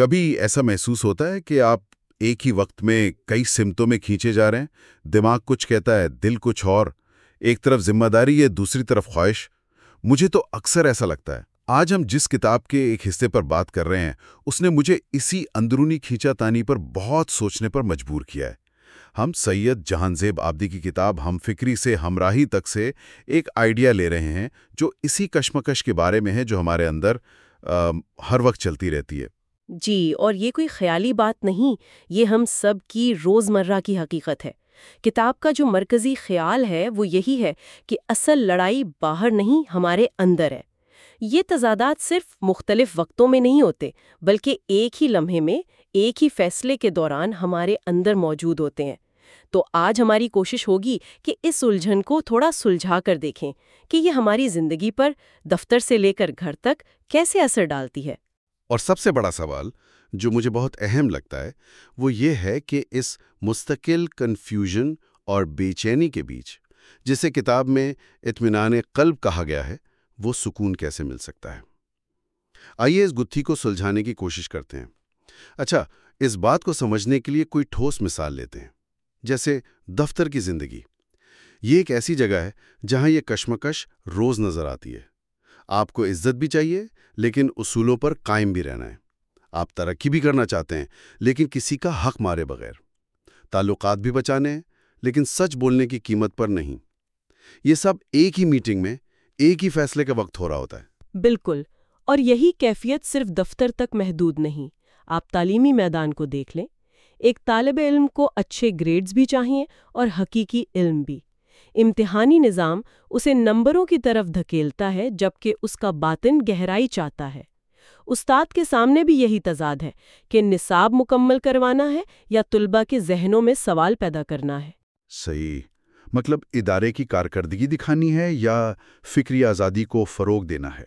کبھی ایسا محسوس ہوتا ہے کہ آپ ایک ہی وقت میں کئی سمتوں میں کھینچے جا رہے ہیں؟ دماغ کچھ کہتا ہے دل کچھ اور ایک طرف ذمہ داری ہے دوسری طرف خواہش۔ مجھے تو اکثر ایسا لگتا ہے۔ آج ہم جس کتاب کے ایک حصے پر بات کر رہے ہیں اس نے مجھے اسی اندرونی کھینچا تانی پر بہت سوچنے پر مجبور کیا ہے۔ ہم سید جہان زیب آبدی کی کتاب ہم فکری سے ہمراہی تک سے ایک آئیڈیا لے رہے ہیں جو اسی کشمکش کے بارے میں ہے جو ہمارے اندر آ, ہر وقت چلتی رہتی ہے۔ جی اور یہ کوئی خیالی بات نہیں، یہ ہم سب کی روزمرہ کی حقیقت ہے۔ کتاب کا جو مرکزی خیال ہے وہ یہی ہے کہ اصل لڑائی باہر نہیں، ہمارے اندر ہے۔ یہ تضادات صرف مختلف وقتوں میں نہیں ہوتے، بلکہ ایک ہی لمحے میں، ایک ہی فیصلے کے دوران ہمارے اندر موجود ہوتے ہیں۔ تو آج ہماری کوشش ہوگی کہ اس الجھن کو تھوڑا سلجھا کر دیکھیں کہ یہ ہماری زندگی پر دفتر سے لے کر گھر تک کیسے اثر ڈالتی ہے۔ اور سب سے بڑا سوال جو مجھے بہت اہم لگتا ہے وہ یہ ہے کہ اس مستقل کنفیوژن اور بے چینی کے بیچ جسے کتاب میں اطمینان قلب کہا گیا ہے، وہ سکون کیسے مل سکتا ہے؟ آئیے اس گتھی کو سلجھانے کی کوشش کرتے ہیں۔ اچھا اس بات کو سمجھنے کے لیے کوئی ٹھوس مثال لیتے ہیں، جیسے دفتر کی زندگی۔ یہ ایک ایسی جگہ ہے جہاں یہ کشمکش روز نظر آتی ہے۔ آپ کو عزت بھی چاہیے، لیکن اصولوں پر قائم بھی رہنا ہے۔ آپ ترقی بھی کرنا چاہتے ہیں، لیکن کسی کا حق مارے بغیر۔ تعلقات بھی بچانے ہیں، لیکن سچ بولنے کی قیمت پر نہیں۔ یہ سب ایک ہی میٹنگ میں ایک ہی فیصلے کا وقت ہو رہا ہوتا ہے۔ بالکل، اور یہی کیفیت صرف دفتر تک محدود نہیں۔ آپ تعلیمی میدان کو دیکھ لیں۔ ایک طالب علم کو اچھے گریڈز بھی چاہیے اور حقیقی علم بھی۔ امتحانی نظام اسے نمبروں کی طرف دھکیلتا ہے جبکہ اس کا باطن گہرائی چاہتا ہے۔ استاد کے سامنے بھی یہی تضاد ہے کہ نصاب مکمل کروانا ہے یا طلبہ کے ذہنوں میں سوال پیدا کرنا ہے۔ صحیح۔ مطلب ادارے کی کارکردگی دکھانی ہے یا فکری آزادی کو فروغ دینا ہے؟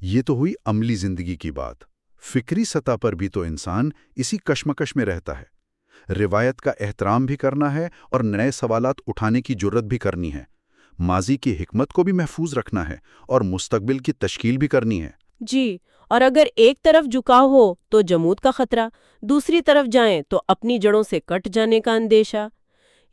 یہ تو ہوئی عملی زندگی کی بات۔ فکری سطح پر بھی تو انسان اسی کشمکش میں رہتا ہے۔ روایت کا احترام بھی کرنا ہے اور نئے سوالات اٹھانے کی جرت بھی کرنی ہے۔ ماضی کی حکمت کو بھی محفوظ رکھنا ہے اور مستقبل کی تشکیل بھی کرنی ہے۔ جی اور اگر ایک طرف جھکاؤ ہو تو جمود کا خطرہ دوسری طرف جائیں تو اپنی جڑوں سے کٹ جانے کا اندیشہ۔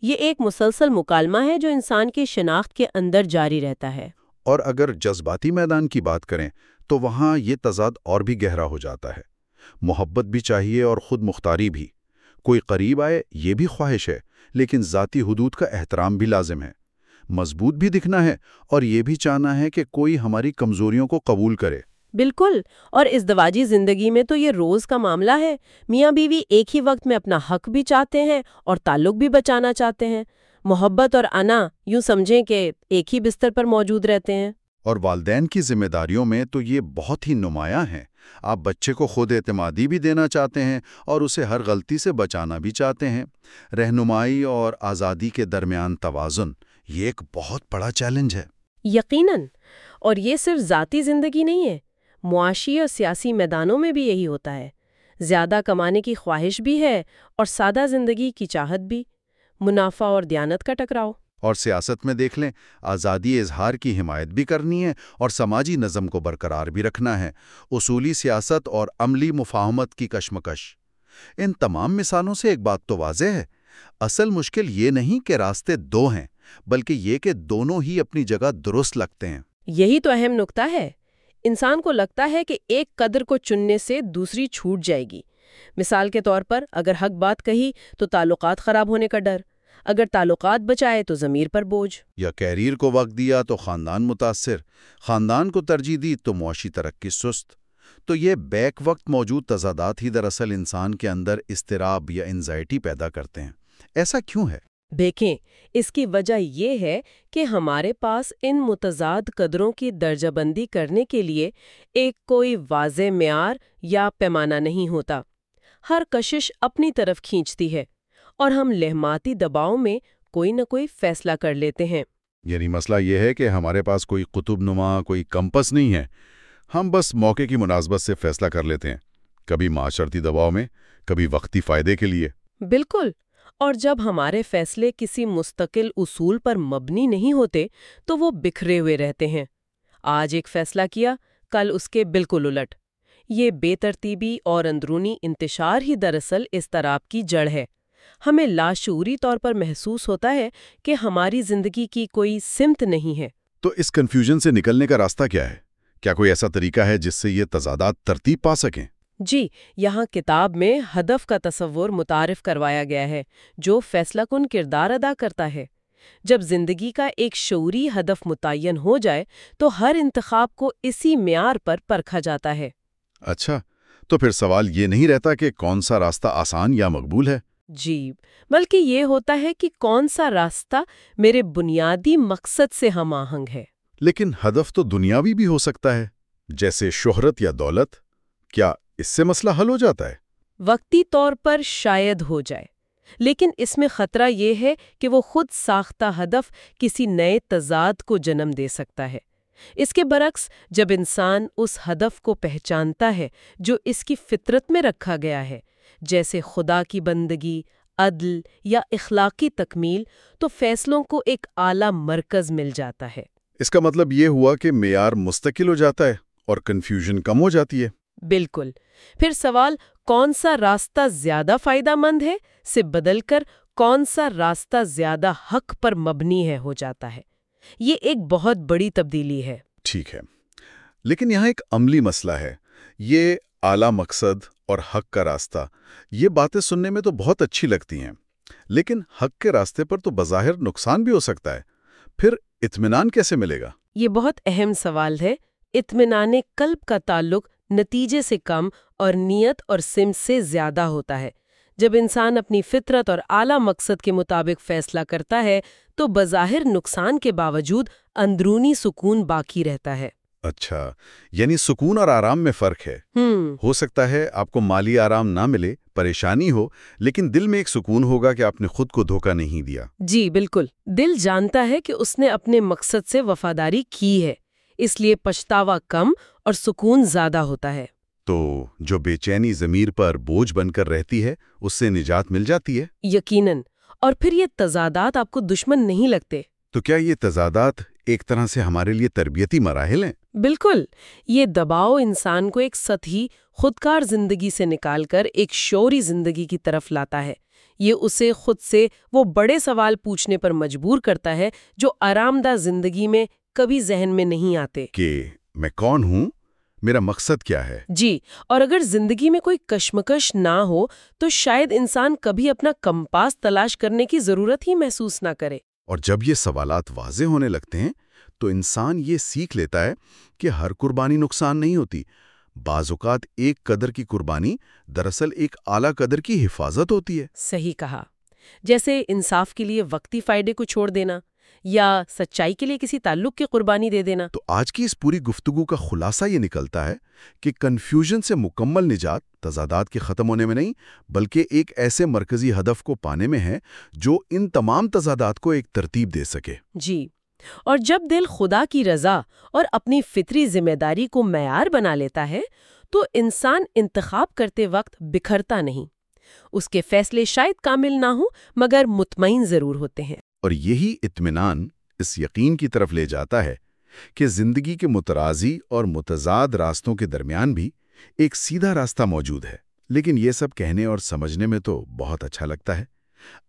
یہ ایک مسلسل مکالمہ ہے جو انسان کی شناخت کے اندر جاری رہتا ہے۔ اور اگر جذباتی میدان کی بات کریں تو وہاں یہ تضاد اور بھی گہرا ہو جاتا ہے۔ محبت بھی چاہیے اور خود مختاری بھی۔ کوئی قریب آئے یہ بھی خواہش ہے لیکن ذاتی حدود کا احترام بھی لازم ہے۔ مضبوط بھی دکھنا ہے اور یہ بھی چاہنا ہے کہ کوئی ہماری کمزوریوں کو قبول کرے۔ بالکل اور اس دواجی زندگی میں تو یہ روز کا معاملہ ہے۔ میاں بیوی ایک ہی وقت میں اپنا حق بھی چاہتے ہیں اور تعلق بھی بچانا چاہتے ہیں۔ محبت اور انا یوں سمجھیں کہ ایک ہی بستر پر موجود رہتے ہیں۔ اور والدین کی ذمہ داریوں میں تو یہ بہت ہی نمایاں ہیں۔ آپ بچے کو خود اعتمادی بھی دینا چاہتے ہیں اور اسے ہر غلطی سے بچانا بھی چاہتے ہیں۔ رہنمائی اور آزادی کے درمیان توازن یہ ایک بہت بڑا چیلنج ہے۔ یقیناً، اور یہ صرف ذاتی زندگی نہیں ہے، معاشی اور سیاسی میدانوں میں بھی یہی ہوتا ہے۔ زیادہ کمانے کی خواہش بھی ہے اور سادہ زندگی کی چاہت بھی۔ منافع اور دیانت کا ٹکراؤ۔ اور سیاست میں دیکھ لیں، آزادی اظہار کی حمایت بھی کرنی ہے اور سماجی نظم کو برقرار بھی رکھنا ہے۔ اصولی سیاست اور عملی مفاہمت کی کشمکش۔ ان تمام مثالوں سے ایک بات تو واضح ہے۔ اصل مشکل یہ نہیں کہ راستے دو ہیں، بلکہ یہ کہ دونوں ہی اپنی جگہ درست لگتے ہیں۔ یہی تو اہم نقطہ ہے۔ انسان کو لگتا ہے کہ ایک قدر کو چننے سے دوسری چھوٹ جائے گی۔ مثال کے طور پر اگر حق بات کہی تو تعلقات خراب ہونے کا ڈر۔ اگر تعلقات بچائے تو ضمیر پر بوجھ۔ یا کیریئر کو وقت دیا تو خاندان متاثر۔ خاندان کو ترجیح دی تو معاشی ترقی سست۔ تو یہ بیک وقت موجود تضادات ہی دراصل انسان کے اندر اضطراب یا انزائٹی پیدا کرتے ہیں۔ ایسا کیوں ہے؟ دیکھیں اس کی وجہ یہ ہے کہ ہمارے پاس ان متضاد قدروں کی درجہ بندی کرنے کے لیے ایک کوئی واضح معیار یا پیمانہ نہیں ہوتا۔ ہر کشش اپنی طرف کھینچتی ہے۔ اور ہم لہماتی دباؤ میں کوئی نہ کوئی فیصلہ کر لیتے ہیں۔ یعنی مسئلہ یہ ہے کہ ہمارے پاس کوئی قطب نما کوئی کمپس نہیں ہے۔ ہم بس موقع کی مناسبت سے فیصلہ کر لیتے ہیں کبھی معاشرتی دباؤ میں کبھی وقتی فائدے کے لیے۔ بالکل۔ اور جب ہمارے فیصلے کسی مستقل اصول پر مبنی نہیں ہوتے تو وہ بکھرے ہوئے رہتے ہیں۔ آج ایک فیصلہ کیا کل اس کے بالکل الٹ۔ یہ بے ترتیبی اور اندرونی انتشار ہی دراصل اس طراب کی جڑ ہے۔ ہمیں لاشعوری طور پر محسوس ہوتا ہے کہ ہماری زندگی کی کوئی سمت نہیں ہے۔ تو اس کنفیوژن سے نکلنے کا راستہ کیا ہے؟ کیا کوئی ایسا طریقہ ہے جس سے یہ تضادات ترتیب پا سکیں؟ جی یہاں کتاب میں ہدف کا تصور متعارف کروایا گیا ہے جو فیصلہ کن کردار ادا کرتا ہے۔ جب زندگی کا ایک شعوری ہدف متعین ہو جائے تو ہر انتخاب کو اسی معیار پر پرکھا جاتا ہے۔ اچھا تو پھر سوال یہ نہیں رہتا کہ کون سا راستہ آسان یا مقبول ہے؟ جی بلکہ یہ ہوتا ہے کہ کون سا راستہ میرے بنیادی مقصد سے ہم آہنگ ہے۔ لیکن ہدف تو دنیاوی بھی ہو سکتا ہے جیسے شہرت یا دولت۔ کیا اس سے مسئلہ حل ہو جاتا ہے؟ وقتی طور پر شاید ہو جائے لیکن اس میں خطرہ یہ ہے کہ وہ خود ساختہ ہدف کسی نئے تضاد کو جنم دے سکتا ہے۔ اس کے برعکس جب انسان اس ہدف کو پہچانتا ہے جو اس کی فطرت میں رکھا گیا ہے جیسے خدا کی بندگی عدل یا اخلاقی تکمیل تو فیصلوں کو ایک اعلی مرکز مل جاتا ہے۔ اس کا مطلب یہ ہوا کہ معیار مستقل ہو جاتا ہے اور کنفیوژن کم ہو جاتی ہے۔ بالکل۔ پھر سوال کون سا راستہ زیادہ فائدہ مند ہے؟ سے بدل کر کون سا راستہ زیادہ حق پر مبنی ہے ہو جاتا ہے۔ یہ ایک بہت بڑی تبدیلی ہے۔ ٹھیک ہے۔ لیکن یہاں ایک عملی مسئلہ ہے۔ یہ اعلی مقصد اور حق کا راستہ۔ یہ باتیں سننے میں تو بہت اچھی لگتی ہیں، لیکن حق کے راستے پر تو بظاہر نقصان بھی ہو سکتا ہے۔ پھر اطمینان کیسے ملے گا؟ یہ بہت اہم سوال ہے۔ اطمینان قلب کا تعلق نتیجے سے کم اور نیت اور سم سے زیادہ ہوتا ہے۔ جب انسان اپنی فطرت اور اعلی مقصد کے مطابق فیصلہ کرتا ہے، تو بظاہر نقصان کے باوجود اندرونی سکون باقی رہتا ہے۔ اچھا یعنی سکون اور آرام میں فرق ہے۔ ہو سکتا ہے آپ کو مالی آرام نہ ملے پریشانی ہو لیکن دل میں ایک سکون ہوگا کہ آپ نے خود کو دھوکہ نہیں دیا۔ جی بالکل۔ دل جانتا ہے کہ اس نے اپنے مقصد سے وفاداری کی ہے اس لیے پچھتاوا کم اور سکون زیادہ ہوتا ہے۔ تو جو بے چینی ضمیر پر بوجھ بن کر رہتی ہے اس سے نجات مل جاتی ہے؟ یقیناً۔ اور پھر یہ تضادات آپ کو دشمن نہیں لگتے۔ تو کیا یہ تضادات ایک طرح سے ہمارے لیے تربیتی مراحل ہیں؟ بالکل یہ دباؤ انسان کو ایک سطحی خودکار زندگی سے نکال کر ایک شوری زندگی کی طرف لاتا ہے۔ یہ اسے خود سے وہ بڑے سوال پوچھنے پر مجبور کرتا ہے جو آرام دہ زندگی میں کبھی ذہن میں نہیں آتے۔ کہ میں کون ہوں؟ میرا مقصد کیا ہے؟ جی اور اگر زندگی میں کوئی کشمکش نہ ہو تو شاید انسان کبھی اپنا کمپاس تلاش کرنے کی ضرورت ہی محسوس نہ کرے۔ اور جب یہ سوالات واضح ہونے لگتے ہیں تو انسان یہ سیکھ لیتا ہے کہ ہر قربانی نقصان نہیں ہوتی۔ بعض اوقات ایک قدر کی قربانی دراصل ایک اعلیٰ قدر کی حفاظت ہوتی ہے۔ صحیح کہا۔ جیسے انصاف کے لیے وقتی فائدے کو چھوڑ دینا یا سچائی کے لیے کسی تعلق کی قربانی دے دینا۔ تو آج کی اس پوری گفتگو کا خلاصہ یہ نکلتا ہے کہ کنفیوژن سے مکمل نجات تضادات کے ختم ہونے میں نہیں بلکہ ایک ایسے مرکزی ہدف کو پانے میں ہے جو ان تمام تضادات کو ایک ترتیب دے سکے۔ جی۔ اور جب دل خدا کی رضا اور اپنی فطری ذمہ داری کو معیار بنا لیتا ہے، تو انسان انتخاب کرتے وقت بکھرتا نہیں۔ اس کے فیصلے شاید کامل نہ ہوں، مگر مطمئن ضرور ہوتے ہیں۔ اور یہی اطمینان اس یقین کی طرف لے جاتا ہے کہ زندگی کے مترازی اور متضاد راستوں کے درمیان بھی ایک سیدھا راستہ موجود ہے۔ لیکن یہ سب کہنے اور سمجھنے میں تو بہت اچھا لگتا ہے۔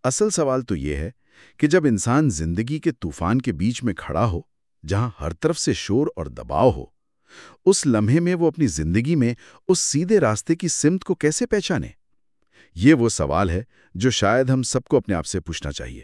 اصل سوال تو یہ ہے کہ جب انسان زندگی کے طوفان کے بیچ میں کھڑا ہو، جہاں ہر طرف سے شور اور دباؤ ہو، اس لمحے میں وہ اپنی زندگی میں اس سیدھے راستے کی سمت کو کیسے پہچانے؟ یہ وہ سوال ہے جو شاید ہم سب کو اپنے آپ سے پوچھنا چاہیے۔